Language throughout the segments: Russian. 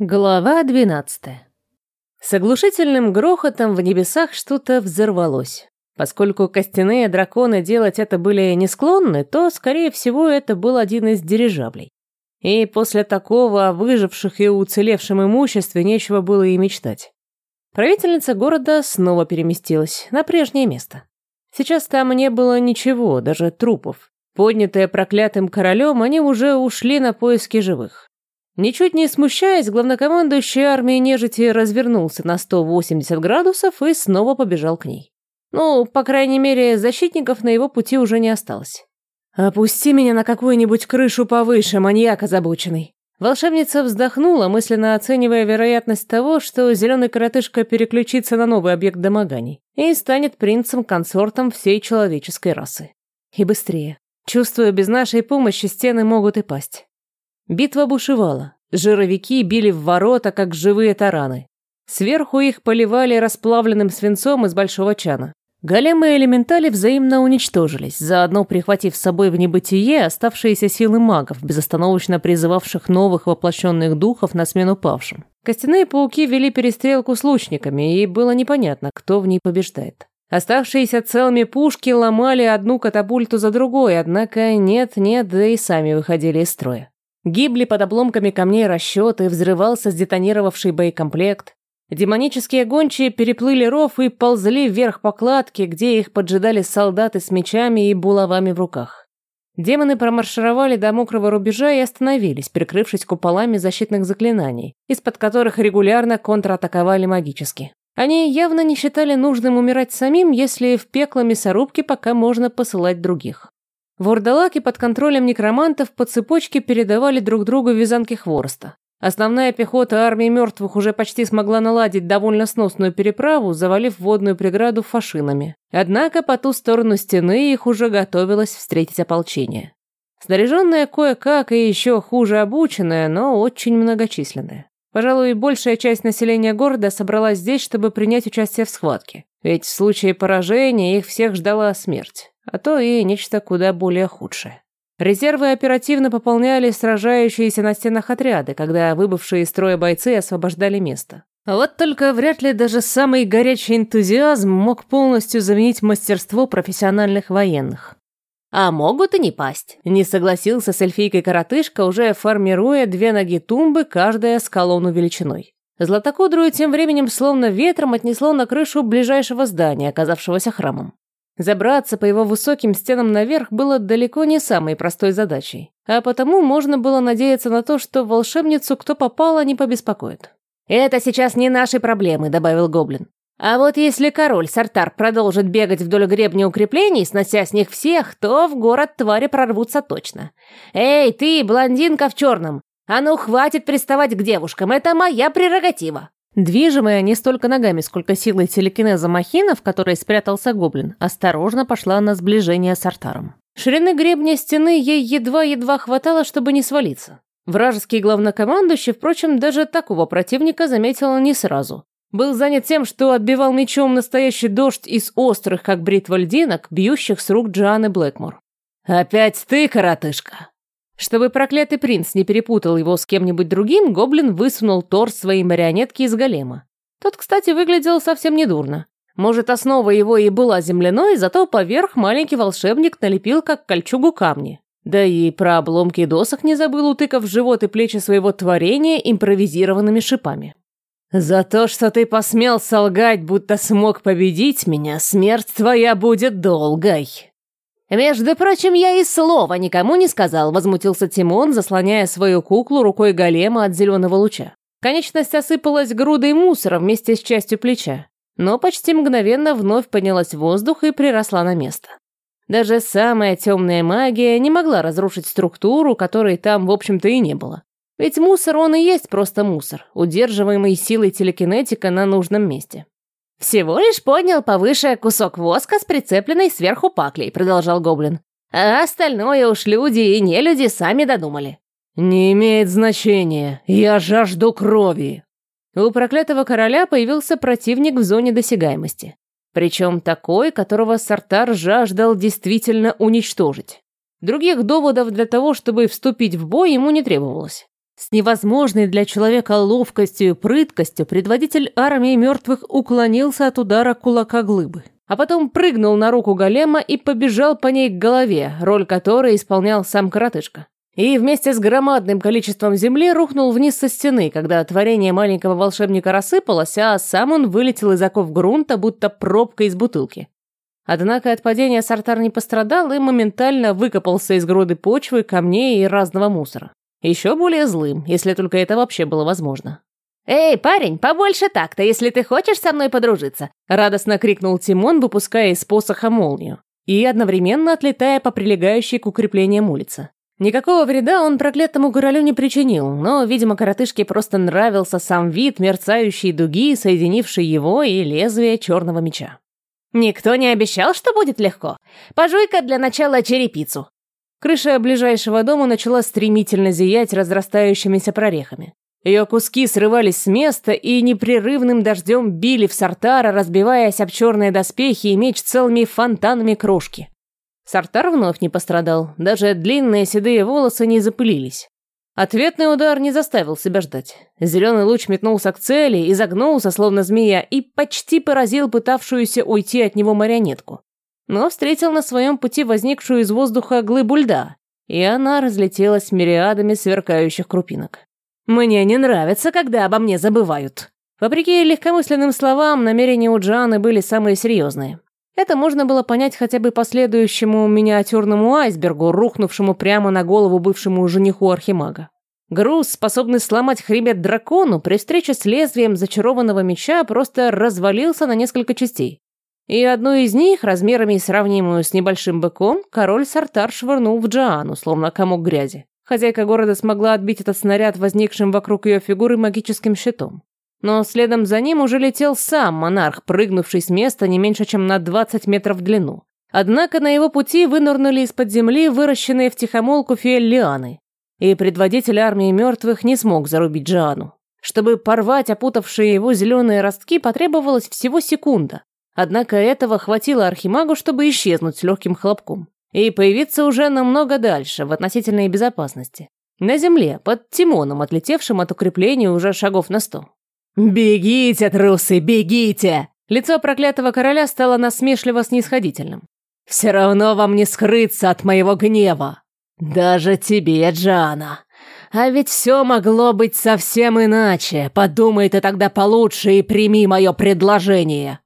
Глава двенадцатая. С оглушительным грохотом в небесах что-то взорвалось. Поскольку костяные драконы делать это были не склонны, то, скорее всего, это был один из дирижаблей. И после такого о выживших и уцелевшем имуществе нечего было и мечтать. Правительница города снова переместилась на прежнее место. Сейчас там не было ничего, даже трупов. Поднятые проклятым королем, они уже ушли на поиски живых. Ничуть не смущаясь, главнокомандующий армией нежити развернулся на 180 градусов и снова побежал к ней. Ну, по крайней мере, защитников на его пути уже не осталось. «Опусти меня на какую-нибудь крышу повыше, маньяк озабоченный». Волшебница вздохнула, мысленно оценивая вероятность того, что зеленый коротышка переключится на новый объект домоганий и станет принцем-консортом всей человеческой расы. И быстрее. Чувствую, без нашей помощи стены могут и пасть. Битва бушевала. Жировики били в ворота, как живые тараны. Сверху их поливали расплавленным свинцом из большого чана. Големы и элементали взаимно уничтожились, заодно прихватив с собой в небытие оставшиеся силы магов, безостановочно призывавших новых воплощенных духов на смену павшим. Костяные пауки вели перестрелку с лучниками, и было непонятно, кто в ней побеждает. Оставшиеся целыми пушки ломали одну катапульту за другой, однако нет-нет, да и сами выходили из строя. Гибли под обломками камней расчеты, взрывался сдетонировавший боекомплект. Демонические гончие переплыли ров и ползли вверх по кладке, где их поджидали солдаты с мечами и булавами в руках. Демоны промаршировали до мокрого рубежа и остановились, прикрывшись куполами защитных заклинаний, из-под которых регулярно контратаковали магически. Они явно не считали нужным умирать самим, если в пекло мясорубки пока можно посылать других. Вурдалаки под контролем некромантов по цепочке передавали друг другу вязанки хвороста. Основная пехота армии мертвых уже почти смогла наладить довольно сносную переправу, завалив водную преграду фашинами. Однако по ту сторону стены их уже готовилось встретить ополчение. Снаряженная кое-как и еще хуже обученная, но очень многочисленная. Пожалуй, большая часть населения города собралась здесь, чтобы принять участие в схватке. Ведь в случае поражения их всех ждала смерть а то и нечто куда более худшее. Резервы оперативно пополняли сражающиеся на стенах отряды, когда выбывшие из строя бойцы освобождали место. Вот только вряд ли даже самый горячий энтузиазм мог полностью заменить мастерство профессиональных военных. А могут и не пасть. Не согласился с эльфийкой-коротышка, уже формируя две ноги тумбы, каждая с колонну величиной. Златокудрую тем временем словно ветром отнесло на крышу ближайшего здания, оказавшегося храмом. Забраться по его высоким стенам наверх было далеко не самой простой задачей, а потому можно было надеяться на то, что волшебницу кто попало не побеспокоит. «Это сейчас не наши проблемы», — добавил Гоблин. «А вот если король Сартар продолжит бегать вдоль гребня укреплений, снося с них всех, то в город твари прорвутся точно. Эй, ты, блондинка в черном, а ну хватит приставать к девушкам, это моя прерогатива». Движимая не столько ногами, сколько силой телекинеза махина, в которой спрятался гоблин, осторожно пошла на сближение с Артаром. Ширины гребня стены ей едва-едва хватало, чтобы не свалиться. Вражеский главнокомандующий, впрочем, даже такого противника заметил не сразу. Был занят тем, что отбивал мечом настоящий дождь из острых, как бритва льдинок, бьющих с рук Джоанны Блэкмор. «Опять ты, коротышка!» Чтобы проклятый принц не перепутал его с кем-нибудь другим, гоблин высунул торс своей марионетки из голема. Тот, кстати, выглядел совсем недурно. Может, основа его и была земляной, зато поверх маленький волшебник налепил как кольчугу камни. Да и про обломки досок не забыл, утыкав живот и плечи своего творения импровизированными шипами. «За то, что ты посмел солгать, будто смог победить меня, смерть твоя будет долгой!» «Между прочим, я и слова никому не сказал», — возмутился Тимон, заслоняя свою куклу рукой голема от зеленого луча. Конечность осыпалась грудой мусора вместе с частью плеча, но почти мгновенно вновь поднялась в воздух и приросла на место. Даже самая темная магия не могла разрушить структуру, которой там, в общем-то, и не было. Ведь мусор, он и есть просто мусор, удерживаемый силой телекинетика на нужном месте. «Всего лишь поднял повыше кусок воска с прицепленной сверху паклей», — продолжал Гоблин. «А остальное уж люди и не люди сами додумали». «Не имеет значения. Я жажду крови». У проклятого короля появился противник в зоне досягаемости. Причем такой, которого Сартар жаждал действительно уничтожить. Других доводов для того, чтобы вступить в бой, ему не требовалось. С невозможной для человека ловкостью и прыткостью предводитель армии мертвых уклонился от удара кулака глыбы, а потом прыгнул на руку голема и побежал по ней к голове, роль которой исполнял сам коротышка. И вместе с громадным количеством земли рухнул вниз со стены, когда творение маленького волшебника рассыпалось, а сам он вылетел из оков грунта, будто пробка из бутылки. Однако от падения Сартар не пострадал и моментально выкопался из груды почвы, камней и разного мусора. Еще более злым, если только это вообще было возможно. «Эй, парень, побольше так-то, если ты хочешь со мной подружиться!» Радостно крикнул Тимон, выпуская из посоха молнию и одновременно отлетая по прилегающей к укреплениям улице. Никакого вреда он проклятому королю не причинил, но, видимо, коротышке просто нравился сам вид мерцающей дуги, соединившей его и лезвие черного меча. «Никто не обещал, что будет легко. Пожуй-ка для начала черепицу. Крыша ближайшего дома начала стремительно зиять разрастающимися прорехами. Ее куски срывались с места и непрерывным дождем били в Сартара, разбиваясь об черные доспехи и меч целыми фонтанами крошки. Сартар вновь не пострадал, даже длинные седые волосы не запылились. Ответный удар не заставил себя ждать. Зеленый луч метнулся к цели, изогнулся, словно змея, и почти поразил пытавшуюся уйти от него марионетку но встретил на своем пути возникшую из воздуха глыбу льда, и она разлетелась мириадами сверкающих крупинок. «Мне не нравится, когда обо мне забывают». Вопреки легкомысленным словам, намерения у Джаны были самые серьезные. Это можно было понять хотя бы по следующему миниатюрному айсбергу, рухнувшему прямо на голову бывшему жениху Архимага. Груз, способный сломать хребет дракону, при встрече с лезвием зачарованного меча просто развалился на несколько частей. И одну из них, размерами сравнимую с небольшим быком, король Сартар швырнул в Джоанну, словно комок грязи. Хозяйка города смогла отбить этот снаряд, возникшим вокруг ее фигуры магическим щитом. Но следом за ним уже летел сам монарх, прыгнувший с места не меньше, чем на 20 метров в длину. Однако на его пути вынырнули из-под земли выращенные в тихомолку фиэль и предводитель армии мертвых не смог зарубить Джоанну. Чтобы порвать опутавшие его зеленые ростки, потребовалось всего секунда. Однако этого хватило Архимагу, чтобы исчезнуть с легким хлопком и появиться уже намного дальше, в относительной безопасности. На земле, под Тимоном, отлетевшим от укрепления уже шагов на сто. «Бегите, трусы, бегите!» Лицо проклятого короля стало насмешливо снисходительным. «Все равно вам не скрыться от моего гнева. Даже тебе, Джана. А ведь все могло быть совсем иначе. Подумай ты тогда получше и прими мое предложение».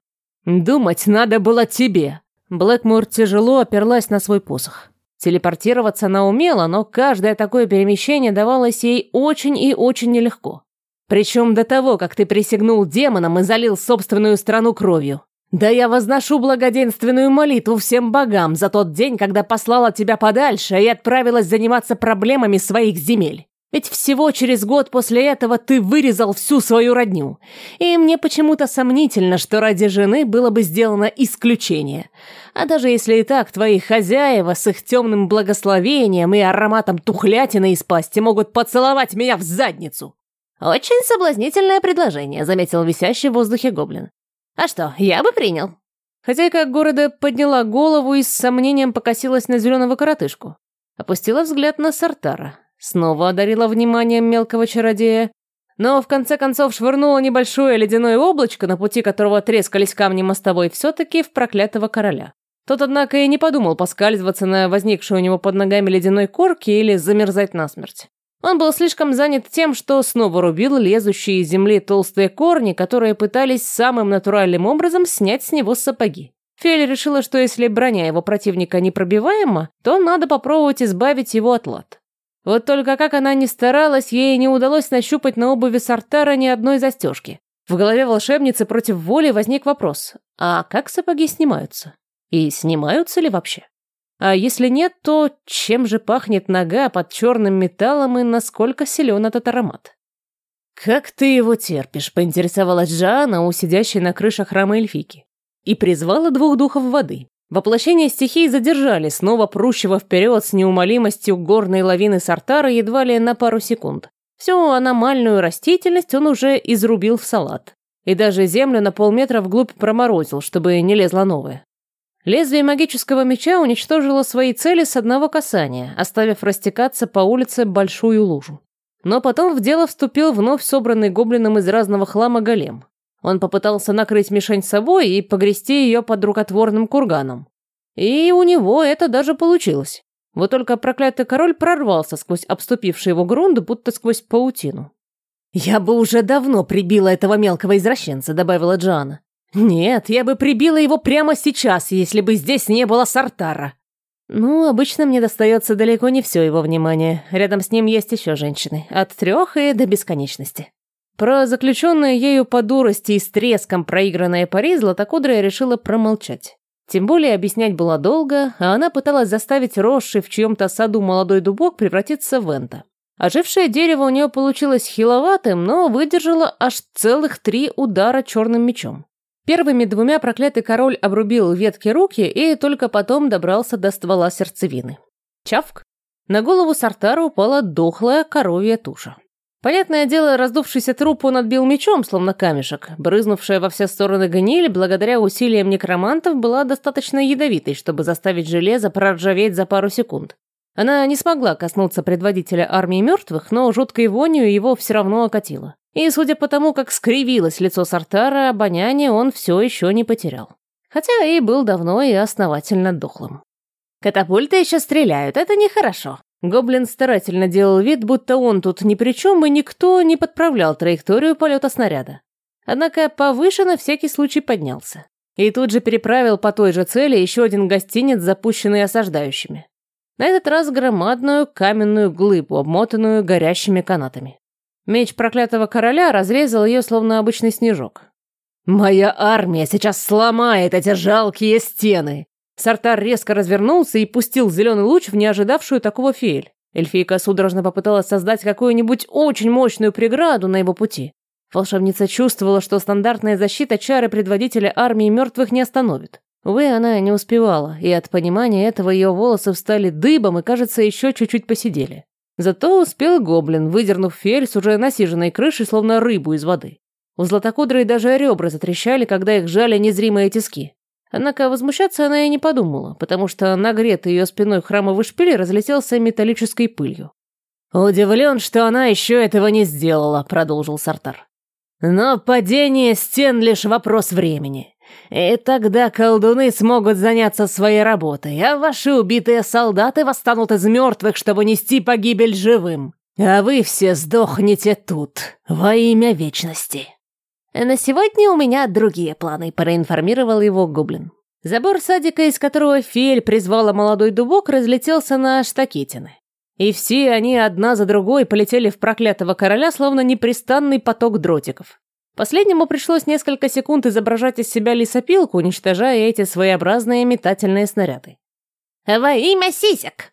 «Думать надо было тебе». Блэкмур тяжело оперлась на свой посох. Телепортироваться она умела, но каждое такое перемещение давалось ей очень и очень нелегко. Причем до того, как ты присягнул демонам и залил собственную страну кровью. Да я возношу благоденственную молитву всем богам за тот день, когда послала тебя подальше и отправилась заниматься проблемами своих земель. Ведь всего через год после этого ты вырезал всю свою родню. И мне почему-то сомнительно, что ради жены было бы сделано исключение. А даже если и так, твои хозяева с их темным благословением и ароматом тухлятины из пасти могут поцеловать меня в задницу. «Очень соблазнительное предложение», — заметил висящий в воздухе гоблин. «А что, я бы принял». Хозяйка города подняла голову и с сомнением покосилась на зеленого коротышку. Опустила взгляд на Сартара. Снова одарила вниманием мелкого чародея, но в конце концов швырнула небольшое ледяное облачко, на пути которого трескались камни мостовой, все-таки в проклятого короля. Тот, однако, и не подумал поскальзываться на возникшей у него под ногами ледяной корке или замерзать насмерть. Он был слишком занят тем, что снова рубил лезущие из земли толстые корни, которые пытались самым натуральным образом снять с него сапоги. Фелли решила, что если броня его противника непробиваема, то надо попробовать избавить его от лад. Вот только как она ни старалась, ей не удалось нащупать на обуви Сартара ни одной застежки. В голове волшебницы против воли возник вопрос, а как сапоги снимаются? И снимаются ли вообще? А если нет, то чем же пахнет нога под черным металлом и насколько силен этот аромат? «Как ты его терпишь?» – поинтересовалась Жанна у сидящей на крыше храма эльфики. И призвала двух духов воды. Воплощение стихий задержали, снова прущего вперед с неумолимостью горной лавины Сартара едва ли на пару секунд. Всю аномальную растительность он уже изрубил в салат. И даже землю на полметра вглубь проморозил, чтобы не лезла новая. Лезвие магического меча уничтожило свои цели с одного касания, оставив растекаться по улице большую лужу. Но потом в дело вступил вновь собранный гоблином из разного хлама голем. Он попытался накрыть мишень собой и погрести ее под рукотворным курганом. И у него это даже получилось. Вот только проклятый король прорвался сквозь обступивший его грунт, будто сквозь паутину. «Я бы уже давно прибила этого мелкого извращенца», — добавила Джоанна. «Нет, я бы прибила его прямо сейчас, если бы здесь не было Сартара». Ну, обычно мне достается далеко не все его внимание. Рядом с ним есть еще женщины. От трех и до бесконечности. Про заключенное ею по дурости и с треском проигранное пари Златокудрая решила промолчать. Тем более объяснять было долго, а она пыталась заставить росший в чьем-то саду молодой дубок превратиться в энто. Ожившее дерево у нее получилось хиловатым, но выдержало аж целых три удара черным мечом. Первыми двумя проклятый король обрубил ветки руки и только потом добрался до ствола сердцевины. Чавк. На голову Сартара упала дохлая коровья туша. Понятное дело, раздувшийся труп он отбил мечом, словно камешек. Брызнувшая во все стороны гниль, благодаря усилиям некромантов, была достаточно ядовитой, чтобы заставить железо проржаветь за пару секунд. Она не смогла коснуться предводителя армии мертвых, но жуткой вонью его все равно окатило. И, судя по тому, как скривилось лицо Сартара, обоняние он все еще не потерял. Хотя и был давно и основательно дохлым. «Катапульты еще стреляют, это нехорошо». Гоблин старательно делал вид, будто он тут ни при чем, и никто не подправлял траекторию полета снаряда. Однако повыше на всякий случай поднялся. И тут же переправил по той же цели еще один гостиниц, запущенный осаждающими. На этот раз громадную каменную глыбу, обмотанную горящими канатами. Меч проклятого короля разрезал ее, словно обычный снежок. «Моя армия сейчас сломает эти жалкие стены!» Сартар резко развернулся и пустил зеленый луч в неожидавшую такого фейль. Эльфийка судорожно попыталась создать какую-нибудь очень мощную преграду на его пути. Волшебница чувствовала, что стандартная защита чары предводителя армии мертвых не остановит. Увы, она не успевала, и от понимания этого ее волосы встали дыбом и, кажется, еще чуть-чуть посидели. Зато успел гоблин, выдернув фель с уже насиженной крыши, словно рыбу из воды. У златокудрой даже ребра затрещали, когда их жали незримые тиски. Однако возмущаться она и не подумала, потому что нагретый ее спиной храмовый шпиль разлетелся металлической пылью. «Удивлен, что она еще этого не сделала», — продолжил Сартар. «Но падение стен — лишь вопрос времени. И тогда колдуны смогут заняться своей работой, а ваши убитые солдаты восстанут из мертвых, чтобы нести погибель живым. А вы все сдохнете тут, во имя вечности. На сегодня у меня другие планы, проинформировал его гоблин. Забор садика, из которого Фель призвала молодой дубок, разлетелся на штакетины. И все они одна за другой полетели в проклятого короля, словно непрестанный поток дротиков. Последнему пришлось несколько секунд изображать из себя лесопилку, уничтожая эти своеобразные метательные снаряды. «Во имя сисек!»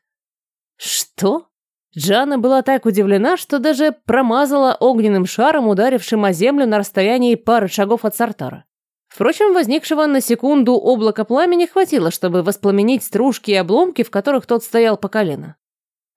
«Что?» Джана была так удивлена, что даже промазала огненным шаром, ударившим о землю на расстоянии пары шагов от Сартара. Впрочем, возникшего на секунду облака пламени хватило, чтобы воспламенить стружки и обломки, в которых тот стоял по колено.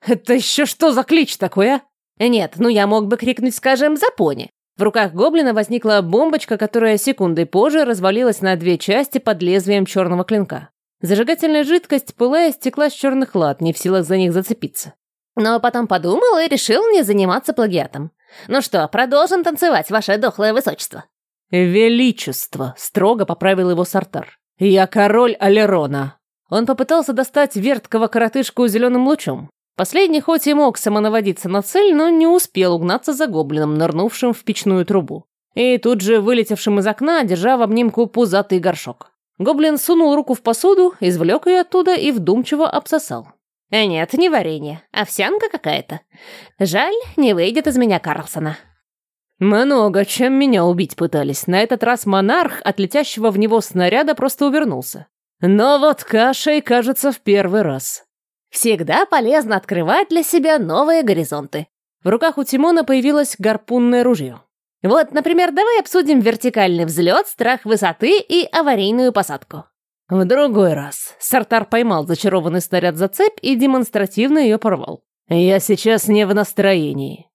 «Это еще что за клич такой, а?» «Нет, ну я мог бы крикнуть, скажем, за пони. В руках гоблина возникла бомбочка, которая секундой позже развалилась на две части под лезвием черного клинка. Зажигательная жидкость, пылая, стекла с черных лад, не в силах за них зацепиться. Но потом подумал и решил не заниматься плагиатом. «Ну что, продолжим танцевать, ваше дохлое высочество?» «Величество», — строго поправил его Сартар. «Я король Алерона». Он попытался достать верткого коротышку зеленым лучом. Последний хоть и мог самонаводиться на цель, но не успел угнаться за гоблином, нырнувшим в печную трубу. И тут же вылетевшим из окна, держа в обнимку пузатый горшок. Гоблин сунул руку в посуду, извлек ее оттуда и вдумчиво обсосал. «Э, «Нет, не варенье. Овсянка какая-то. Жаль, не выйдет из меня Карлсона». Много чем меня убить пытались. На этот раз монарх от летящего в него снаряда просто увернулся. Но вот кашей, кажется, в первый раз. Всегда полезно открывать для себя новые горизонты. В руках у Тимона появилось гарпунное ружье. Вот, например, давай обсудим вертикальный взлет, страх высоты и аварийную посадку. В другой раз. Сартар поймал зачарованный снаряд за цепь и демонстративно ее порвал. «Я сейчас не в настроении».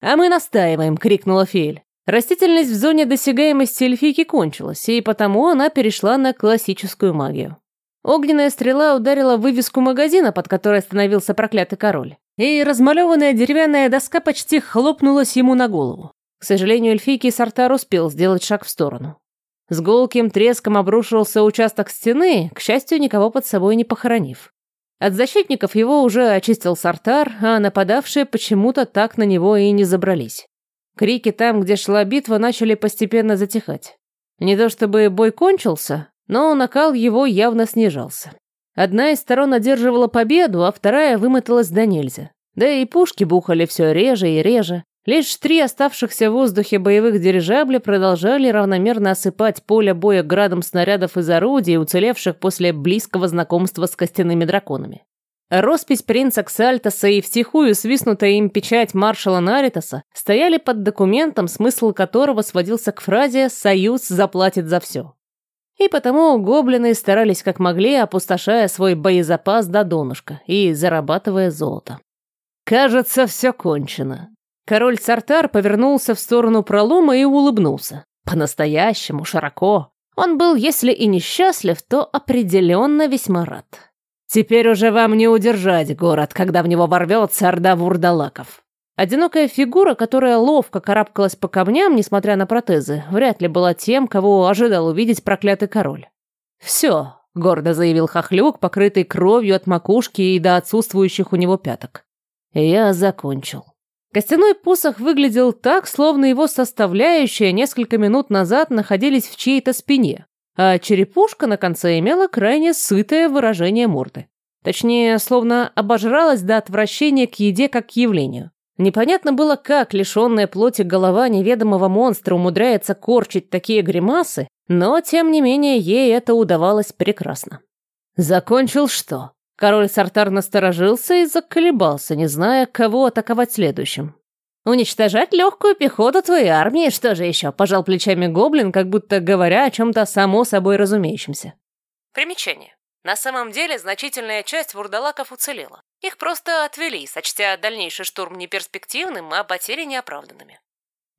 «А мы настаиваем», — крикнула Фель. Растительность в зоне досягаемости эльфийки кончилась, и потому она перешла на классическую магию. Огненная стрела ударила вывеску магазина, под которой остановился проклятый король. И размалеванная деревянная доска почти хлопнулась ему на голову. К сожалению, эльфийский Сартар успел сделать шаг в сторону. С гулким треском обрушился участок стены, к счастью, никого под собой не похоронив. От защитников его уже очистил Сартар, а нападавшие почему-то так на него и не забрались. Крики там, где шла битва, начали постепенно затихать. Не то чтобы бой кончился, но накал его явно снижался. Одна из сторон одерживала победу, а вторая вымоталась до нельзя. Да и пушки бухали все реже и реже. Лишь три оставшихся в воздухе боевых дирижабля продолжали равномерно осыпать поле боя градом снарядов из орудий, уцелевших после близкого знакомства с костяными драконами. Роспись принца Ксальтоса и втихую свистнутая им печать маршала Наритоса стояли под документом, смысл которого сводился к фразе «Союз заплатит за все». И потому гоблины старались как могли, опустошая свой боезапас до донышка и зарабатывая золото. «Кажется, все кончено». Король Сартар повернулся в сторону пролома и улыбнулся. По-настоящему, широко. Он был, если и несчастлив, то определенно весьма рад. Теперь уже вам не удержать город, когда в него ворвется орда вурдалаков. Одинокая фигура, которая ловко карабкалась по камням, несмотря на протезы, вряд ли была тем, кого ожидал увидеть проклятый король. «Все», — гордо заявил Хохлюк, покрытый кровью от макушки и до отсутствующих у него пяток. «Я закончил». Костяной посох выглядел так, словно его составляющие несколько минут назад находились в чьей-то спине, а черепушка на конце имела крайне сытое выражение морды. Точнее, словно обожралась до отвращения к еде как к явлению. Непонятно было, как лишенная плоти голова неведомого монстра умудряется корчить такие гримасы, но, тем не менее, ей это удавалось прекрасно. «Закончил что?» Король Сартар насторожился и заколебался, не зная, кого атаковать следующим. «Уничтожать легкую пехоту твоей армии, что же еще?» – пожал плечами гоблин, как будто говоря о чем-то само собой разумеющемся. Примечание. На самом деле, значительная часть вурдалаков уцелела. Их просто отвели, сочтя дальнейший штурм неперспективным, а потери неоправданными.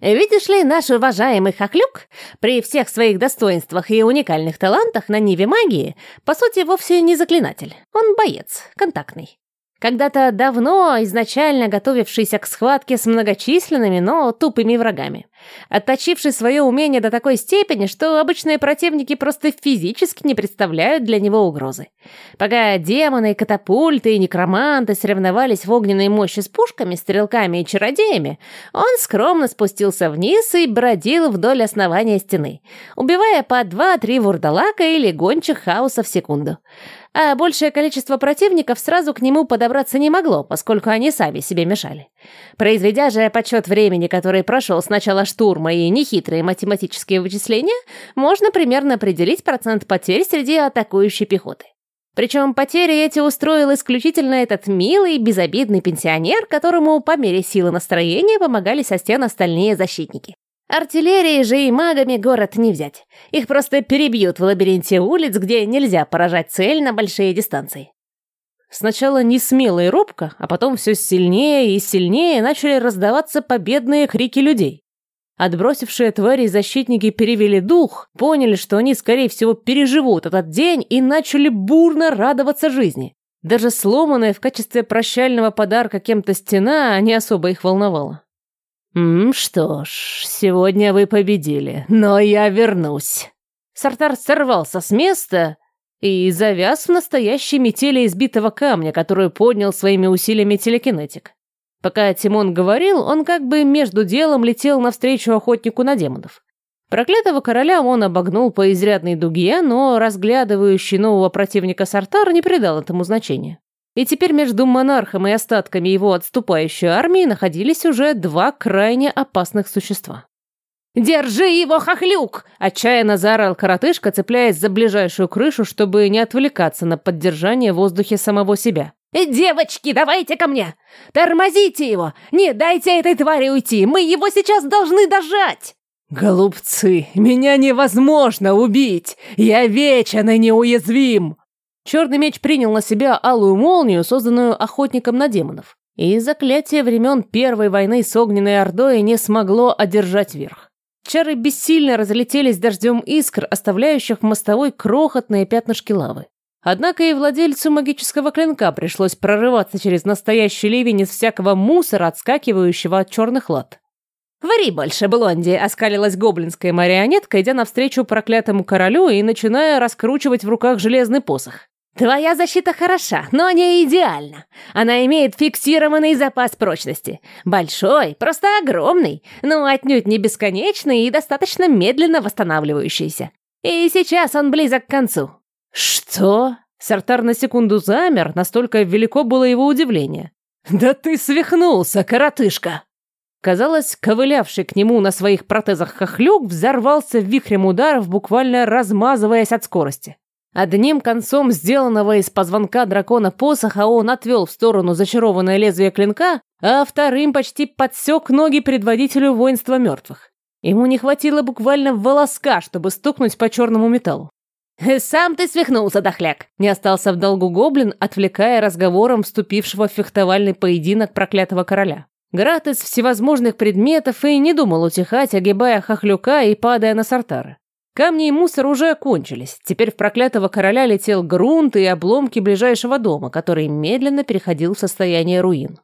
Видишь ли, наш уважаемый Хохлюк, при всех своих достоинствах и уникальных талантах на Ниве магии, по сути, вовсе не заклинатель. Он боец, контактный. Когда-то давно изначально готовившийся к схватке с многочисленными, но тупыми врагами. Отточивший свое умение до такой степени, что обычные противники просто физически не представляют для него угрозы. Пока демоны, катапульты и некроманты соревновались в огненной мощи с пушками, стрелками и чародеями, он скромно спустился вниз и бродил вдоль основания стены, убивая по два-три вурдалака или гончих хаоса в секунду а большее количество противников сразу к нему подобраться не могло, поскольку они сами себе мешали. Произведя же подсчет времени, который прошел с начала штурма и нехитрые математические вычисления, можно примерно определить процент потерь среди атакующей пехоты. Причем потери эти устроил исключительно этот милый, безобидный пенсионер, которому по мере силы настроения помогали со стен остальные защитники. Артиллерии же и магами город не взять. Их просто перебьют в лабиринте улиц, где нельзя поражать цель на большие дистанции. Сначала не смело и робко, а потом все сильнее и сильнее начали раздаваться победные крики людей. Отбросившие твари защитники перевели дух, поняли, что они, скорее всего, переживут этот день и начали бурно радоваться жизни. Даже сломанная в качестве прощального подарка кем-то стена не особо их волновала. «М, что ж, сегодня вы победили, но я вернусь». Сартар сорвался с места и завяз в настоящей метели избитого камня, которую поднял своими усилиями телекинетик. Пока Тимон говорил, он как бы между делом летел навстречу охотнику на демонов. Проклятого короля он обогнул по изрядной дуге, но разглядывающий нового противника Сартар не придал этому значения. И теперь между монархом и остатками его отступающей армии находились уже два крайне опасных существа. «Держи его, хохлюк!» – отчаянно заорал коротышка, цепляясь за ближайшую крышу, чтобы не отвлекаться на поддержание в воздухе самого себя. «Э, «Девочки, давайте ко мне! Тормозите его! Не дайте этой твари уйти! Мы его сейчас должны дожать!» «Голубцы, меня невозможно убить! Я вечен и неуязвим!» Черный меч принял на себя алую молнию, созданную охотником на демонов. И заклятие времен Первой войны с Огненной Ордой не смогло одержать верх. Чары бессильно разлетелись дождем искр, оставляющих в мостовой крохотные пятнышки лавы. Однако и владельцу магического клинка пришлось прорываться через настоящий ливень из всякого мусора, отскакивающего от черных лад. «Вари больше, Блонди!» — оскалилась гоблинская марионетка, идя навстречу проклятому королю и начиная раскручивать в руках железный посох. «Твоя защита хороша, но не идеальна. Она имеет фиксированный запас прочности. Большой, просто огромный, но отнюдь не бесконечный и достаточно медленно восстанавливающийся. И сейчас он близок к концу. «Что?» Сартар на секунду замер, настолько велико было его удивление. «Да ты свихнулся, коротышка!» Казалось, ковылявший к нему на своих протезах хохлюк взорвался вихрем ударов, буквально размазываясь от скорости. Одним концом сделанного из позвонка дракона посоха он отвел в сторону зачарованное лезвие клинка, а вторым почти подсек ноги предводителю воинства мертвых. Ему не хватило буквально волоска, чтобы стукнуть по черному металлу. «Сам ты свихнулся, дохляк!» Не остался в долгу гоблин, отвлекая разговором вступившего в фехтовальный поединок проклятого короля. Град из всевозможных предметов и не думал утихать, огибая хохлюка и падая на сортары. Камни и мусор уже окончились. Теперь в проклятого короля летел грунт и обломки ближайшего дома, который медленно переходил в состояние руин.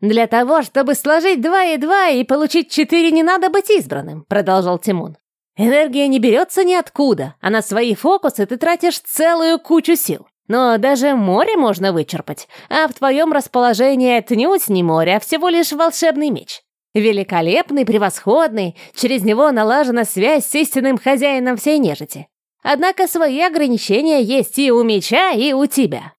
«Для того, чтобы сложить два и два и получить четыре, не надо быть избранным», — продолжал Тимон. Энергия не берется ниоткуда, а на свои фокусы ты тратишь целую кучу сил. Но даже море можно вычерпать, а в твоем расположении отнюдь не море, а всего лишь волшебный меч. Великолепный, превосходный, через него налажена связь с истинным хозяином всей нежити. Однако свои ограничения есть и у меча, и у тебя.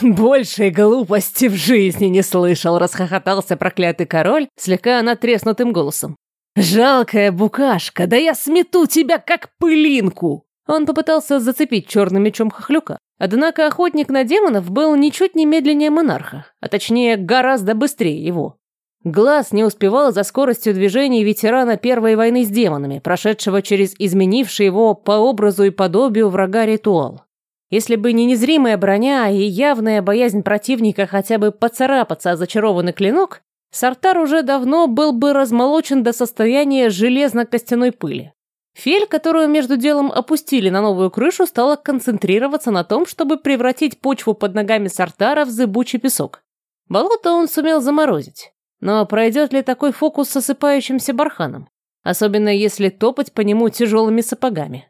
«Большей глупости в жизни не слышал», — расхохотался проклятый король слегка натреснутым голосом. «Жалкая букашка, да я смету тебя как пылинку!» Он попытался зацепить черным мечом хохлюка. Однако охотник на демонов был ничуть не медленнее монарха, а точнее гораздо быстрее его. Глаз не успевал за скоростью движений ветерана Первой войны с демонами, прошедшего через изменивший его по образу и подобию врага ритуал. Если бы не незримая броня и явная боязнь противника хотя бы поцарапаться о зачарованный клинок, Сартар уже давно был бы размолочен до состояния железно-костяной пыли. Фель, которую между делом опустили на новую крышу, стала концентрироваться на том, чтобы превратить почву под ногами Сартара в зыбучий песок. Болото он сумел заморозить. Но пройдет ли такой фокус с осыпающимся барханом? Особенно если топать по нему тяжелыми сапогами.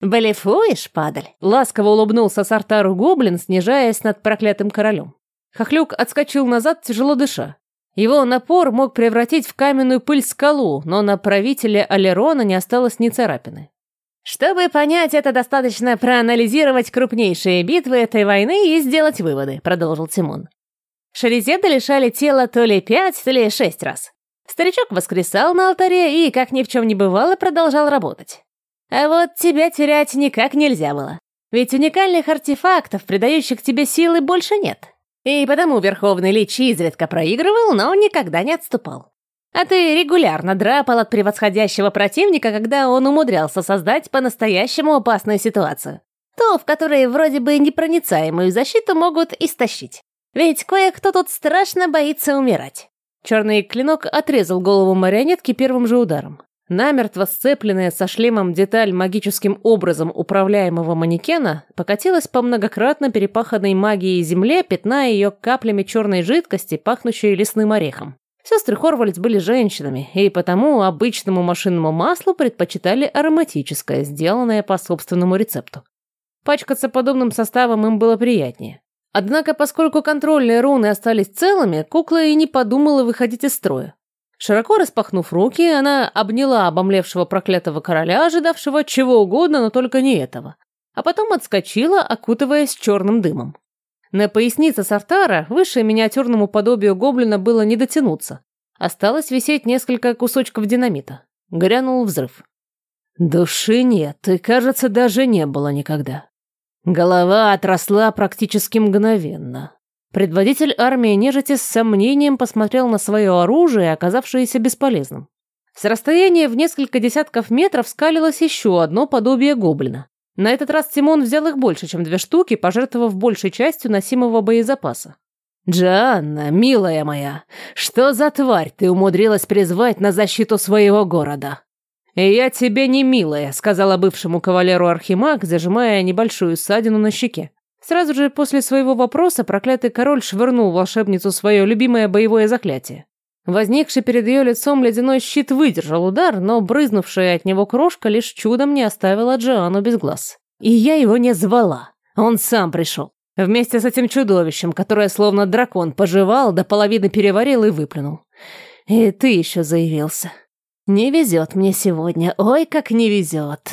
«Блефуешь, падаль?» Ласково улыбнулся Сартару гоблин, снижаясь над проклятым королем. Хохлюк отскочил назад, тяжело дыша. Его напор мог превратить в каменную пыль скалу, но на правителе Алерона не осталось ни царапины. «Чтобы понять это, достаточно проанализировать крупнейшие битвы этой войны и сделать выводы», — продолжил Тимон. Шерезеда лишали тела то ли пять, то ли шесть раз. Старичок воскресал на алтаре и, как ни в чем не бывало, продолжал работать. А вот тебя терять никак нельзя было. Ведь уникальных артефактов, придающих тебе силы, больше нет. И потому Верховный Лич изредка проигрывал, но никогда не отступал. А ты регулярно драпал от превосходящего противника, когда он умудрялся создать по-настоящему опасную ситуацию. То, в которой вроде бы непроницаемую защиту могут истощить. Ведь кое-кто тут страшно боится умирать. Черный клинок отрезал голову марионетки первым же ударом. Намертво сцепленная со шлемом деталь магическим образом управляемого манекена покатилась по многократно перепаханной магией земле, пятная ее каплями черной жидкости, пахнущей лесным орехом. Сестры Хорвальдс были женщинами, и потому обычному машинному маслу предпочитали ароматическое, сделанное по собственному рецепту. Пачкаться подобным составом им было приятнее. Однако, поскольку контрольные руны остались целыми, кукла и не подумала выходить из строя. Широко распахнув руки, она обняла обомлевшего проклятого короля, ожидавшего чего угодно, но только не этого. А потом отскочила, окутываясь черным дымом. На пояснице Сартара, выше миниатюрному подобию гоблина, было не дотянуться. Осталось висеть несколько кусочков динамита. Грянул взрыв. Души нет, и, кажется, даже не было никогда. Голова отросла практически мгновенно. Предводитель армии нежити с сомнением посмотрел на свое оружие, оказавшееся бесполезным. С расстояния в несколько десятков метров скалилось еще одно подобие гоблина. На этот раз Тимон взял их больше, чем две штуки, пожертвовав большей частью носимого боезапаса. «Джанна, милая моя, что за тварь ты умудрилась призвать на защиту своего города?» «Я тебе не милая», — сказала бывшему кавалеру Архимаг, зажимая небольшую ссадину на щеке. Сразу же после своего вопроса проклятый король швырнул волшебницу свое любимое боевое заклятие. Возникший перед ее лицом ледяной щит выдержал удар, но брызнувшая от него крошка лишь чудом не оставила Джоанну без глаз. И я его не звала. Он сам пришел. Вместе с этим чудовищем, которое словно дракон пожевал, до половины переварил и выплюнул. И ты еще заявился. Не везет мне сегодня, ой, как не везет.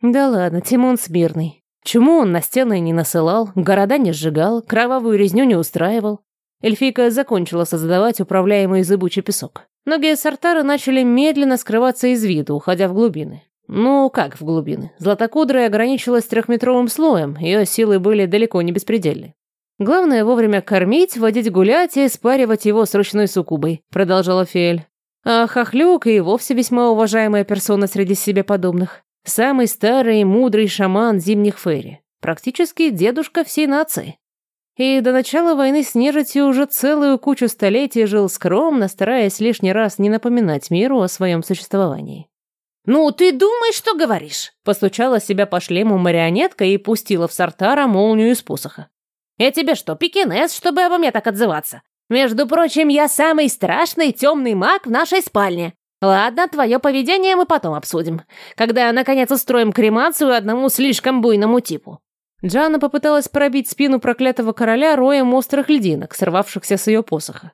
Да ладно, Тимон смирный. Чему он на стены не насылал, города не сжигал, кровавую резню не устраивал. Эльфийка закончила создавать управляемый зыбучий песок. Ноги Сартары начали медленно скрываться из виду, уходя в глубины. Ну, как в глубины? Златокудрая ограничилась трехметровым слоем, ее силы были далеко не беспредельны. Главное вовремя кормить, водить гулять и спаривать его с ручной суккубой, продолжала Фель. А Хохлюк и вовсе весьма уважаемая персона среди себе подобных. Самый старый и мудрый шаман зимних фейри. Практически дедушка всей нации и до начала войны с нежитью уже целую кучу столетий жил скромно, стараясь лишний раз не напоминать миру о своем существовании. «Ну, ты думаешь, что говоришь?» Постучала себя по шлему марионетка и пустила в Сартара молнию из посоха. «Я тебе что, пекинес, чтобы обо мне так отзываться? Между прочим, я самый страшный темный маг в нашей спальне. Ладно, твое поведение мы потом обсудим, когда, наконец, устроим кремацию одному слишком буйному типу. Джана попыталась пробить спину проклятого короля роем острых льдинок, сорвавшихся с ее посоха.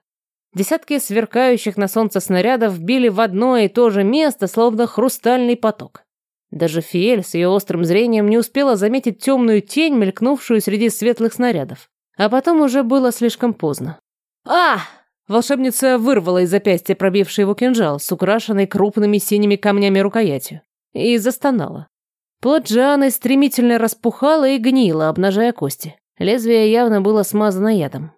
Десятки сверкающих на солнце снарядов били в одно и то же место, словно хрустальный поток. Даже Фиэль с ее острым зрением не успела заметить темную тень, мелькнувшую среди светлых снарядов. А потом уже было слишком поздно. «А!» Волшебница вырвала из запястья пробивший его кинжал с украшенной крупными синими камнями рукоятью и застонала. Плоть Джианы стремительно распухала и гнила, обнажая кости. Лезвие явно было смазано ядом.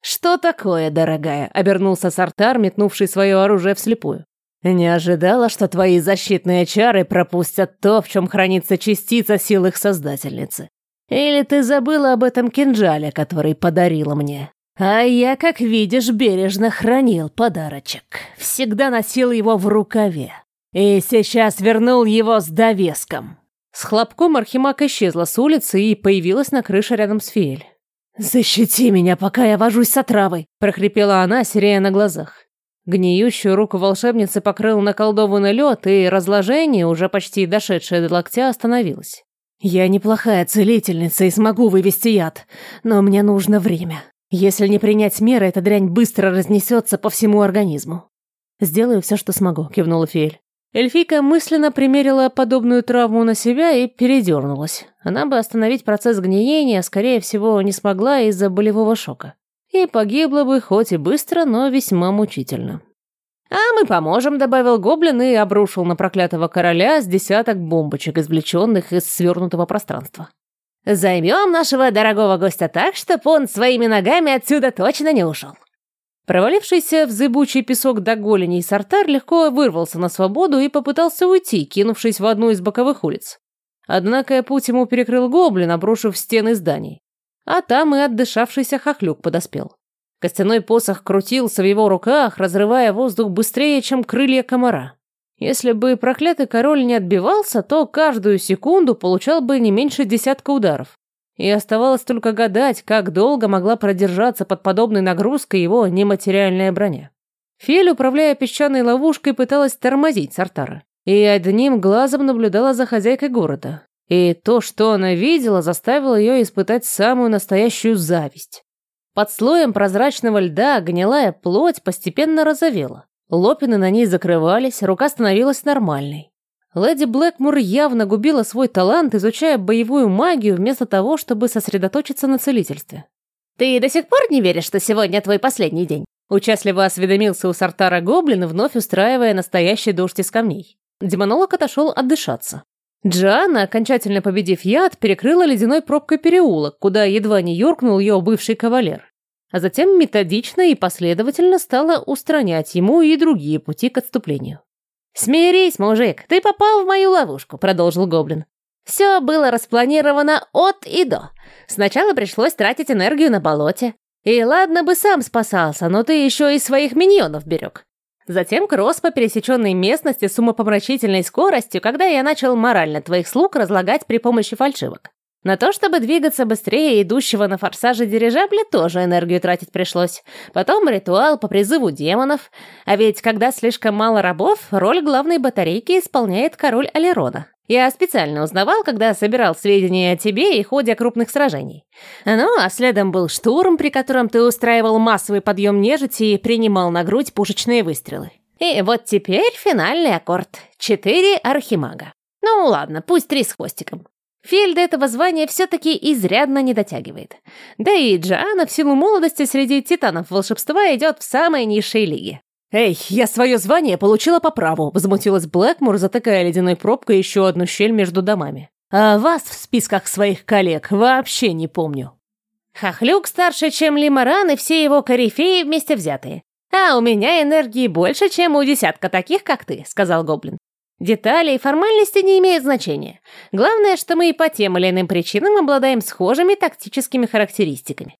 «Что такое, дорогая?» — обернулся Сартар, метнувший свое оружие вслепую. «Не ожидала, что твои защитные чары пропустят то, в чем хранится частица сил их создательницы. Или ты забыла об этом кинжале, который подарила мне? А я, как видишь, бережно хранил подарочек. Всегда носил его в рукаве. И сейчас вернул его с довеском. С хлопком Архимаг исчезла с улицы и появилась на крыше рядом с Фиэль. «Защити меня, пока я вожусь с отравой!» – прохрипела она, серея на глазах. Гниющую руку волшебницы покрыл наколдованный лед, и разложение, уже почти дошедшее до локтя, остановилось. «Я неплохая целительница и смогу вывести яд, но мне нужно время. Если не принять меры, эта дрянь быстро разнесется по всему организму». «Сделаю все, что смогу», – кивнула Фиэль. Эльфийка мысленно примерила подобную травму на себя и передернулась. Она бы остановить процесс гниения, скорее всего, не смогла из-за болевого шока. И погибла бы хоть и быстро, но весьма мучительно. «А мы поможем», — добавил гоблин и обрушил на проклятого короля с десяток бомбочек, извлеченных из свернутого пространства. «Займем нашего дорогого гостя так, чтобы он своими ногами отсюда точно не ушел». Провалившийся в зыбучий песок до голени Сартар легко вырвался на свободу и попытался уйти, кинувшись в одну из боковых улиц. Однако путь ему перекрыл гоблин, обрушив стены зданий. А там и отдышавшийся хохлюк подоспел. Костяной посох крутился в его руках, разрывая воздух быстрее, чем крылья комара. Если бы проклятый король не отбивался, то каждую секунду получал бы не меньше десятка ударов. И оставалось только гадать, как долго могла продержаться под подобной нагрузкой его нематериальная броня. Фель, управляя песчаной ловушкой, пыталась тормозить Сартара. И одним глазом наблюдала за хозяйкой города. И то, что она видела, заставило ее испытать самую настоящую зависть. Под слоем прозрачного льда гнилая плоть постепенно розовела. Лопины на ней закрывались, рука становилась нормальной. Леди Блэкмур явно губила свой талант, изучая боевую магию, вместо того, чтобы сосредоточиться на целительстве. «Ты до сих пор не веришь, что сегодня твой последний день?» Участливо осведомился у Сартара Гоблин, вновь устраивая настоящий дождь из камней. Демонолог отошел отдышаться. Джоанна, окончательно победив яд, перекрыла ледяной пробкой переулок, куда едва не юркнул ее бывший кавалер. А затем методично и последовательно стала устранять ему и другие пути к отступлению. «Смирись, мужик, ты попал в мою ловушку», — продолжил Гоблин. «Все было распланировано от и до. Сначала пришлось тратить энергию на болоте. И ладно бы сам спасался, но ты еще и своих миньонов берег. Затем кросс по пересеченной местности с умопомрачительной скоростью, когда я начал морально твоих слуг разлагать при помощи фальшивок. На то, чтобы двигаться быстрее идущего на форсаже дирижабля, тоже энергию тратить пришлось. Потом ритуал по призыву демонов. А ведь когда слишком мало рабов, роль главной батарейки исполняет король Алерона. Я специально узнавал, когда собирал сведения о тебе и ходе крупных сражений. Ну, а следом был штурм, при котором ты устраивал массовый подъем нежити и принимал на грудь пушечные выстрелы. И вот теперь финальный аккорд. Четыре архимага. Ну ладно, пусть три с хвостиком. Филь до этого звания все-таки изрядно не дотягивает. Да и Джоанна в силу молодости среди титанов волшебства идет в самой низшей лиге. «Эй, я свое звание получила по праву», — возмутилась Блэкмур, затыкая ледяной пробкой еще одну щель между домами. «А вас в списках своих коллег вообще не помню». Хохлюк старше, чем Лимаран и все его корифеи вместе взятые. «А у меня энергии больше, чем у десятка таких, как ты», — сказал Гоблин. Детали и формальности не имеют значения. Главное, что мы и по тем или иным причинам обладаем схожими тактическими характеристиками.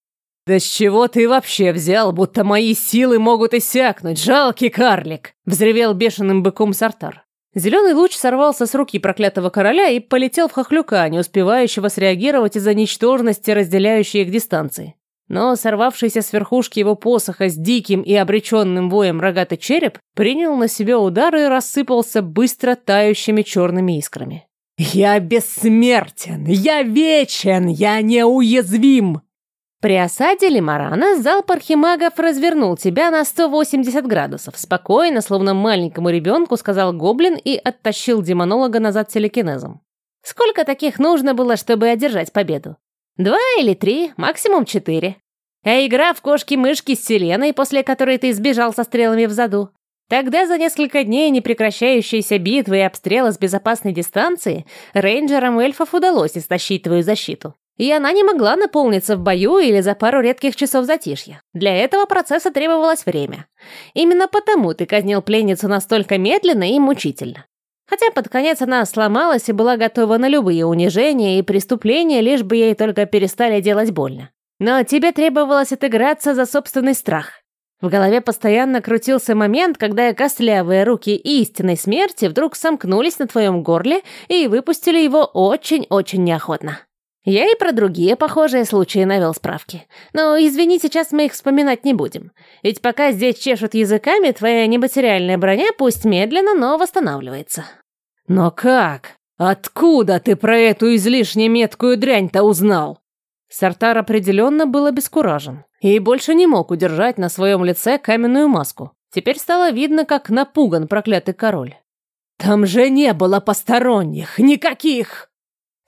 «Да с чего ты вообще взял, будто мои силы могут иссякнуть, жалкий карлик!» — взревел бешеным быком Сартар. Зеленый луч сорвался с руки проклятого короля и полетел в хохлюка, не успевающего среагировать из-за ничтожности, разделяющей их дистанции. Но сорвавшийся с верхушки его посоха с диким и обреченным воем рогатый череп принял на себя удар и рассыпался быстро тающими черными искрами. «Я бессмертен! Я вечен! Я неуязвим!» При осаде Лимарана залп архимагов развернул тебя на 180 градусов. Спокойно, словно маленькому ребенку, сказал гоблин и оттащил демонолога назад телекинезом. Сколько таких нужно было, чтобы одержать победу? Два или три, максимум четыре. А игра в кошки-мышки с Селеной, после которой ты сбежал со стрелами в заду. Тогда за несколько дней непрекращающейся битвы и обстрела с безопасной дистанции рейнджерам эльфов удалось истощить твою защиту и она не могла наполниться в бою или за пару редких часов затишья. Для этого процесса требовалось время. Именно потому ты казнил пленницу настолько медленно и мучительно. Хотя под конец она сломалась и была готова на любые унижения и преступления, лишь бы ей только перестали делать больно. Но тебе требовалось отыграться за собственный страх. В голове постоянно крутился момент, когда костлявые руки истинной смерти вдруг сомкнулись на твоем горле и выпустили его очень-очень неохотно. Я и про другие похожие случаи навел справки. Но, извини, сейчас мы их вспоминать не будем. Ведь пока здесь чешут языками, твоя нематериальная броня пусть медленно, но восстанавливается. Но как? Откуда ты про эту излишне меткую дрянь-то узнал? Сартар определенно был обескуражен и больше не мог удержать на своем лице каменную маску. Теперь стало видно, как напуган проклятый король. «Там же не было посторонних! Никаких!»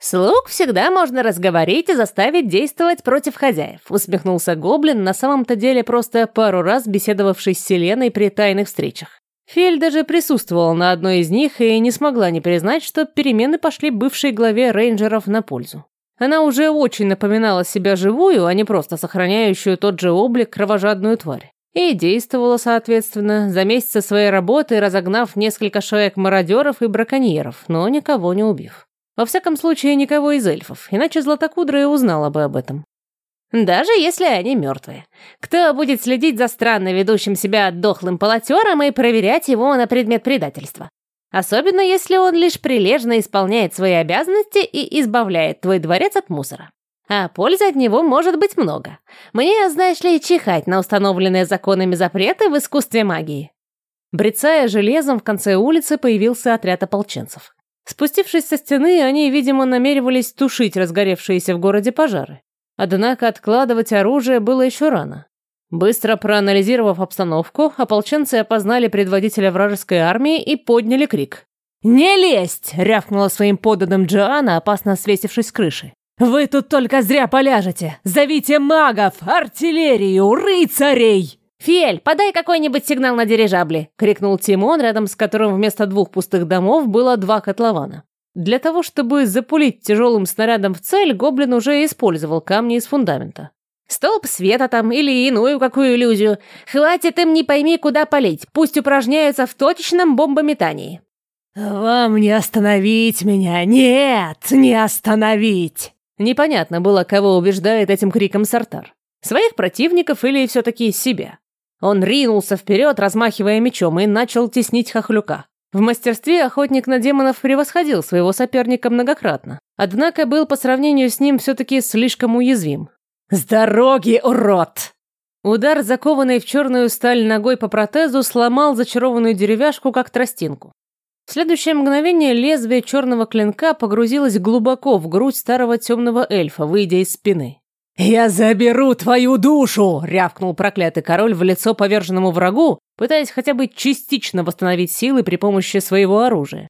«Слуг всегда можно разговорить и заставить действовать против хозяев», усмехнулся Гоблин, на самом-то деле просто пару раз беседовавший с Селеной при тайных встречах. Фель даже присутствовала на одной из них и не смогла не признать, что перемены пошли бывшей главе рейнджеров на пользу. Она уже очень напоминала себя живую, а не просто сохраняющую тот же облик кровожадную тварь. И действовала, соответственно, за месяцы своей работы, разогнав несколько шоек-мародеров и браконьеров, но никого не убив. Во всяком случае, никого из эльфов, иначе Златокудрая узнала бы об этом. Даже если они мертвые. Кто будет следить за странно ведущим себя дохлым полотером и проверять его на предмет предательства? Особенно если он лишь прилежно исполняет свои обязанности и избавляет твой дворец от мусора. А пользы от него может быть много. Мне, знаешь ли, чихать на установленные законами запреты в искусстве магии. Брецая железом, в конце улицы появился отряд ополченцев. Спустившись со стены, они, видимо, намеревались тушить разгоревшиеся в городе пожары. Однако откладывать оружие было еще рано. Быстро проанализировав обстановку, ополченцы опознали предводителя вражеской армии и подняли крик. «Не лезть!» — рявкнула своим подданным Джоанна, опасно свесившись с крыши. «Вы тут только зря поляжете! Зовите магов, артиллерию, рыцарей!» «Фель, подай какой-нибудь сигнал на дирижабле!» — крикнул Тимон, рядом с которым вместо двух пустых домов было два котлована. Для того, чтобы запулить тяжелым снарядом в цель, гоблин уже использовал камни из фундамента. Столб света там или иную какую иллюзию. Хватит им не пойми куда полить, пусть упражняются в точечном бомбометании. «Вам не остановить меня! Нет, не остановить!» Непонятно было, кого убеждает этим криком Сартар. Своих противников или все-таки себя. Он ринулся вперед, размахивая мечом, и начал теснить хохлюка. В мастерстве охотник на демонов превосходил своего соперника многократно. однако был по сравнению с ним все-таки слишком уязвим. «С дороги, урод!» Удар, закованный в черную сталь ногой по протезу, сломал зачарованную деревяшку, как тростинку. В следующее мгновение лезвие черного клинка погрузилось глубоко в грудь старого темного эльфа, выйдя из спины. «Я заберу твою душу!» — рявкнул проклятый король в лицо поверженному врагу, пытаясь хотя бы частично восстановить силы при помощи своего оружия.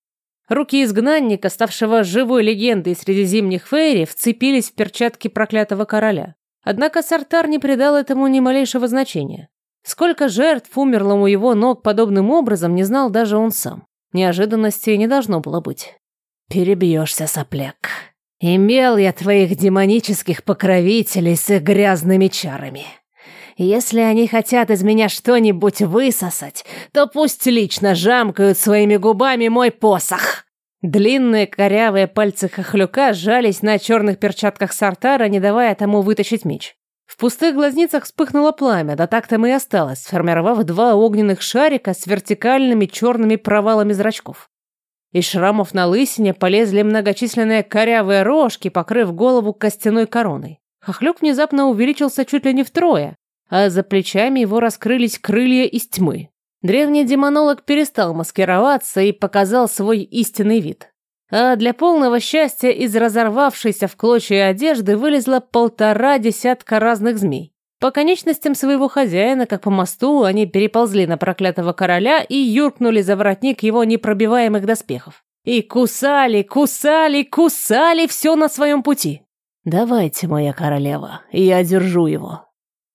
Руки изгнанника, ставшего живой легендой среди зимних фейри, вцепились в перчатки проклятого короля. Однако Сартар не придал этому ни малейшего значения. Сколько жертв умерло у его ног подобным образом, не знал даже он сам. Неожиданности не должно было быть. «Перебьешься, сопляк. Имел я твоих демонических покровителей с их грязными чарами. Если они хотят из меня что-нибудь высосать, то пусть лично жамкают своими губами мой посох». Длинные корявые пальцы хохлюка сжались на черных перчатках Сартара, не давая тому вытащить меч. В пустых глазницах вспыхнуло пламя, да так там и осталось, сформировав два огненных шарика с вертикальными черными провалами зрачков. Из шрамов на лысине полезли многочисленные корявые рожки, покрыв голову костяной короной. Хохлюк внезапно увеличился чуть ли не втрое, а за плечами его раскрылись крылья из тьмы. Древний демонолог перестал маскироваться и показал свой истинный вид. А для полного счастья из разорвавшейся в клочья одежды вылезло полтора десятка разных змей. По конечностям своего хозяина, как по мосту, они переползли на проклятого короля и юркнули за воротник его непробиваемых доспехов. И кусали, кусали, кусали все на своем пути. «Давайте, моя королева, я держу его».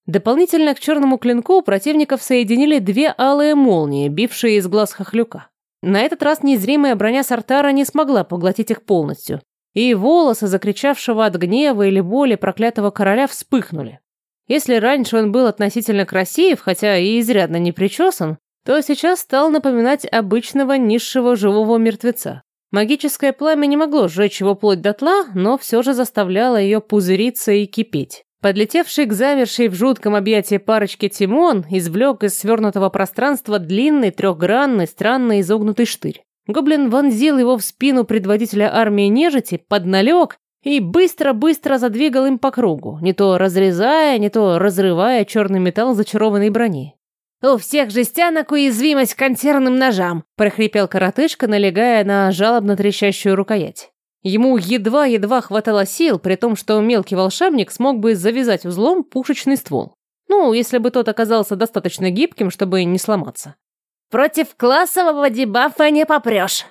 Дополнительно к черному клинку противников соединили две алые молнии, бившие из глаз хохлюка. На этот раз незримая броня Сартара не смогла поглотить их полностью, и волосы закричавшего от гнева или боли проклятого короля вспыхнули. Если раньше он был относительно красив, хотя и изрядно не причесан, то сейчас стал напоминать обычного низшего живого мертвеца. Магическое пламя не могло сжечь его плоть дотла, но все же заставляло ее пузыриться и кипеть. Подлетевший к замершей в жутком объятии парочке Тимон извлек из свернутого пространства длинный, трехгранный, странно изогнутый штырь. Гоблин вонзил его в спину предводителя армии нежити, подналег и быстро-быстро задвигал им по кругу, не то разрезая, не то разрывая черный металл зачарованной брони. «У всех жестянок уязвимость к консервным ножам», прохрипел коротышка, налегая на жалобно трещащую рукоять. Ему едва-едва хватало сил, при том, что мелкий волшебник смог бы завязать узлом пушечный ствол. Ну, если бы тот оказался достаточно гибким, чтобы не сломаться. «Против классового дебафа не попрешь!»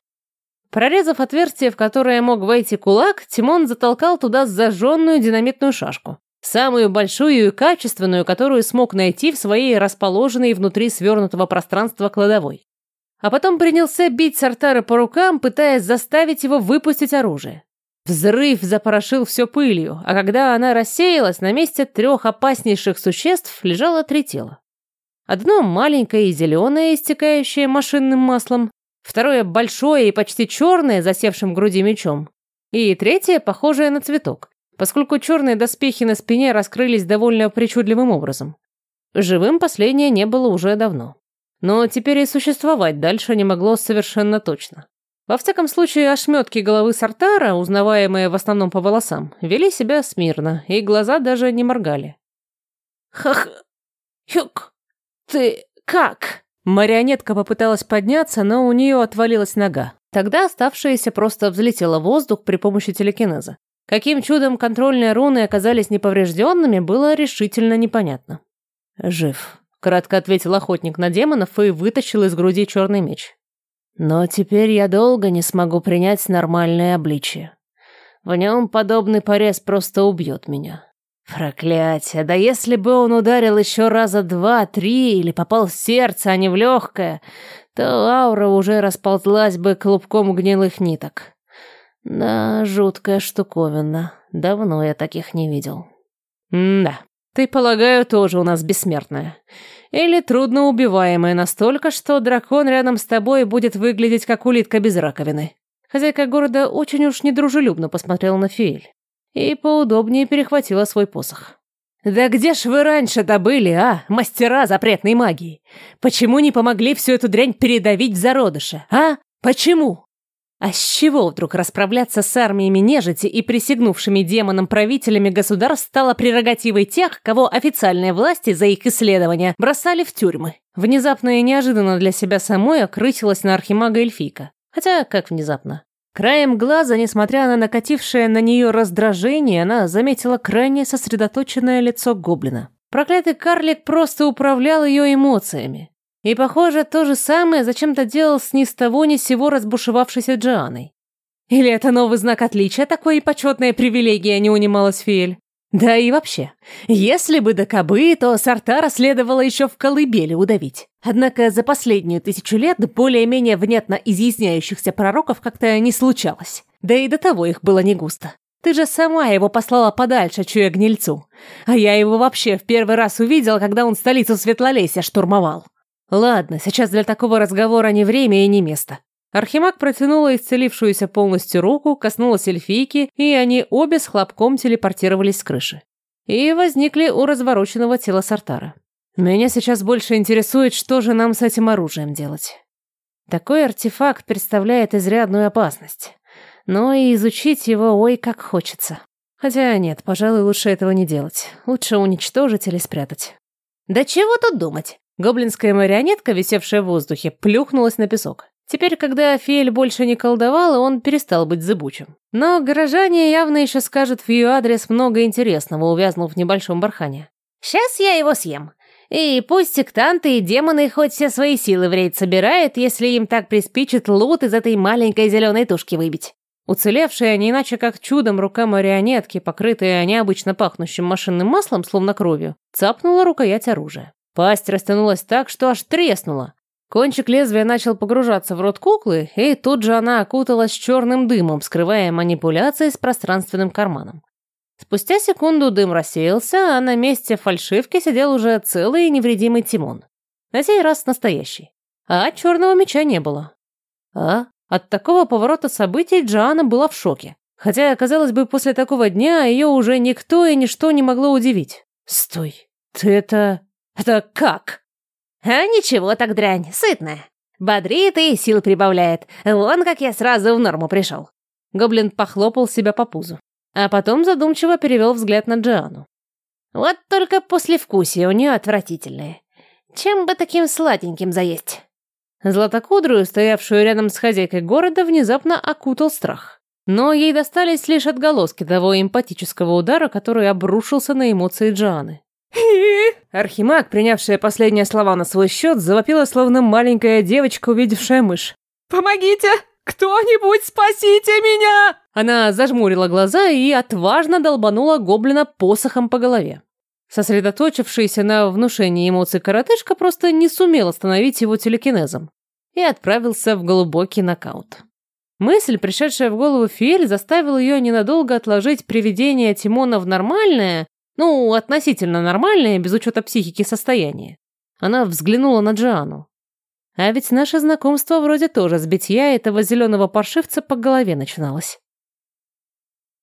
Прорезав отверстие, в которое мог войти кулак, Тимон затолкал туда зажженную динамитную шашку. Самую большую и качественную, которую смог найти в своей расположенной внутри свернутого пространства кладовой а потом принялся бить Сартара по рукам, пытаясь заставить его выпустить оружие. Взрыв запорошил все пылью, а когда она рассеялась, на месте трех опаснейших существ лежало три тела. Одно маленькое и зеленое, истекающее машинным маслом, второе большое и почти черное, засевшим в груди мечом, и третье, похожее на цветок, поскольку черные доспехи на спине раскрылись довольно причудливым образом. Живым последнее не было уже давно. Но теперь и существовать дальше не могло совершенно точно. Во всяком случае, ошметки головы Сартара, узнаваемые в основном по волосам, вели себя смирно, и глаза даже не моргали. «Хах... Хюк... Ты как?» Марионетка попыталась подняться, но у нее отвалилась нога. Тогда оставшаяся просто взлетела в воздух при помощи телекинеза. Каким чудом контрольные руны оказались неповрежденными, было решительно непонятно. «Жив», Кратко ответил охотник на демонов и вытащил из груди черный меч. Но теперь я долго не смогу принять нормальное обличие. В нем подобный порез просто убьет меня. Проклятие, да если бы он ударил еще раза два-три или попал в сердце, а не в легкое, то аура уже расползлась бы клубком гнилых ниток. Да, жуткая штуковина. Давно я таких не видел. Да, ты, полагаю, тоже у нас бессмертная. Или трудноубиваемая настолько, что дракон рядом с тобой будет выглядеть как улитка без раковины. Хозяйка города очень уж недружелюбно посмотрела на Фиэль и поудобнее перехватила свой посох. «Да где ж вы раньше-то были, а, мастера запретной магии? Почему не помогли всю эту дрянь передавить в зародыше, а? Почему?» А с чего вдруг расправляться с армиями нежити и присягнувшими демонам правителями государств стало прерогативой тех, кого официальные власти за их исследования бросали в тюрьмы? Внезапно и неожиданно для себя самой окрысилась на архимага эльфийка. Хотя, как внезапно. Краем глаза, несмотря на накатившее на нее раздражение, она заметила крайне сосредоточенное лицо гоблина. Проклятый карлик просто управлял ее эмоциями. И, похоже, то же самое зачем-то делал с ни с того ни сего разбушевавшейся Джианой. Или это новый знак отличия, такой почетная привилегия, не унималась Фиэль? Да и вообще, если бы до кобы, то Сартара следовало еще в колыбели удавить. Однако за последнюю тысячу лет более-менее внятно изъясняющихся пророков как-то не случалось. Да и до того их было не густо. Ты же сама его послала подальше, чуя гнильцу. А я его вообще в первый раз увидел, когда он столицу Светлолесья штурмовал. Ладно, сейчас для такого разговора не время и не место. Архимаг протянула исцелившуюся полностью руку, коснулась эльфийки, и они обе с хлопком телепортировались с крыши. И возникли у развороченного тела Сартара. Меня сейчас больше интересует, что же нам с этим оружием делать. Такой артефакт представляет изрядную опасность но и изучить его ой как хочется. Хотя нет, пожалуй, лучше этого не делать. Лучше уничтожить или спрятать. Да чего тут думать? Гоблинская марионетка, висевшая в воздухе, плюхнулась на песок. Теперь, когда Фиэль больше не колдовала, он перестал быть зыбучим. Но горожане явно еще скажут в ее адрес много интересного, увязнув в небольшом бархане. «Сейчас я его съем. И пусть сектанты и демоны хоть все свои силы в рейд собирают, если им так приспичит лут из этой маленькой зеленой тушки выбить. Уцелевшая не иначе как чудом рука марионетки, покрытая необычно пахнущим машинным маслом, словно кровью, цапнула рукоять оружия. Пасть растянулась так, что аж треснула. Кончик лезвия начал погружаться в рот куклы, и тут же она окуталась черным дымом, скрывая манипуляции с пространственным карманом. Спустя секунду дым рассеялся, а на месте фальшивки сидел уже целый и невредимый Тимон. На сей раз настоящий. А черного меча не было. А от такого поворота событий Джоанна была в шоке. Хотя, казалось бы, после такого дня ее уже никто и ничто не могло удивить. «Стой, ты это... это как?» «А ничего так дрянь, сытная. Бодрит и сил прибавляет. Вон как я сразу в норму пришел». Гоблин похлопал себя по пузу, а потом задумчиво перевел взгляд на Джоанну. «Вот только послевкусие у нее отвратительное. Чем бы таким сладеньким заесть?» Златокудрую, стоявшую рядом с хозяйкой города, внезапно окутал страх. Но ей достались лишь отголоски того эмпатического удара, который обрушился на эмоции Джоанны. Архимаг, принявшая последние слова на свой счет, завопила, словно маленькая девочка, увидевшая мышь. «Помогите! Кто-нибудь спасите меня!» Она зажмурила глаза и отважно долбанула гоблина посохом по голове. Сосредоточившийся на внушении эмоций коротышка просто не сумел остановить его телекинезом и отправился в глубокий нокаут. Мысль, пришедшая в голову Фиэль, заставила ее ненадолго отложить приведение Тимона в нормальное, ну, относительно нормальное, без учета психики, состояние. Она взглянула на Джиану. А ведь наше знакомство вроде тоже с битья этого зеленого паршивца по голове начиналось.